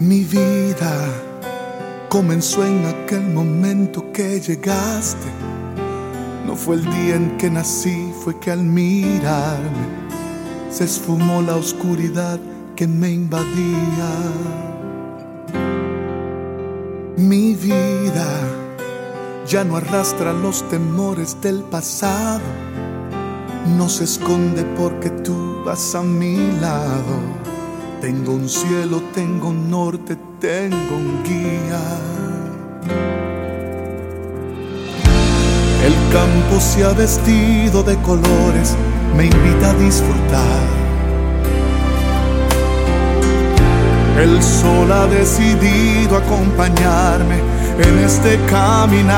Mi vida comenzó en aquel momento que llegaste. No fue el día en que nací, fue que al mirarme se esfumó la oscuridad que me invadía. Mi vida ya no arrastra los temores del pasado, no se esconde porque tú vas a mi lado tengo un cielo, tengo un norte, tengo un guía. El campo se ha vestido de colores, me invita a disfrutar. El sol ha decidido acompañarme en este caminar.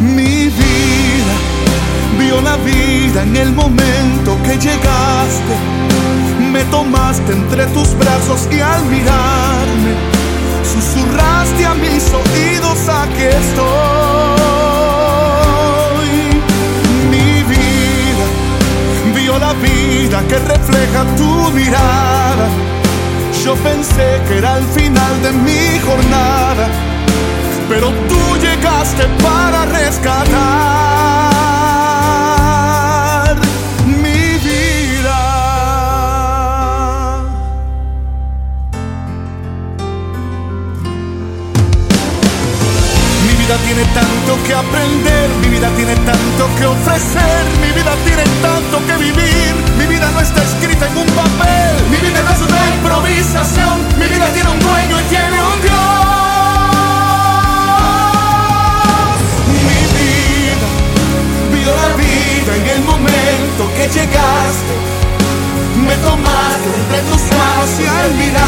Mi vida vio la vida en el momento que llegaste tomaste entre tus brazos y al mirarme susurraste a mis oídos aquí estoy. Mi vida vio la vida que refleja tu mirada. Yo pensé que era el final de mi jornada, pero tú llegaste para rescatar. Tiene tanto que aprender, mi vida tiene tanto que ofrecer, mi vida tiene tanto que vivir, mi vida no está escrita en un papel, mi vida no es una improvisación, mi vida tiene un dueño y tiene un Dios. Mi vida, vio la vida en el momento que llegaste, me tomaste entre tus manos y al mirar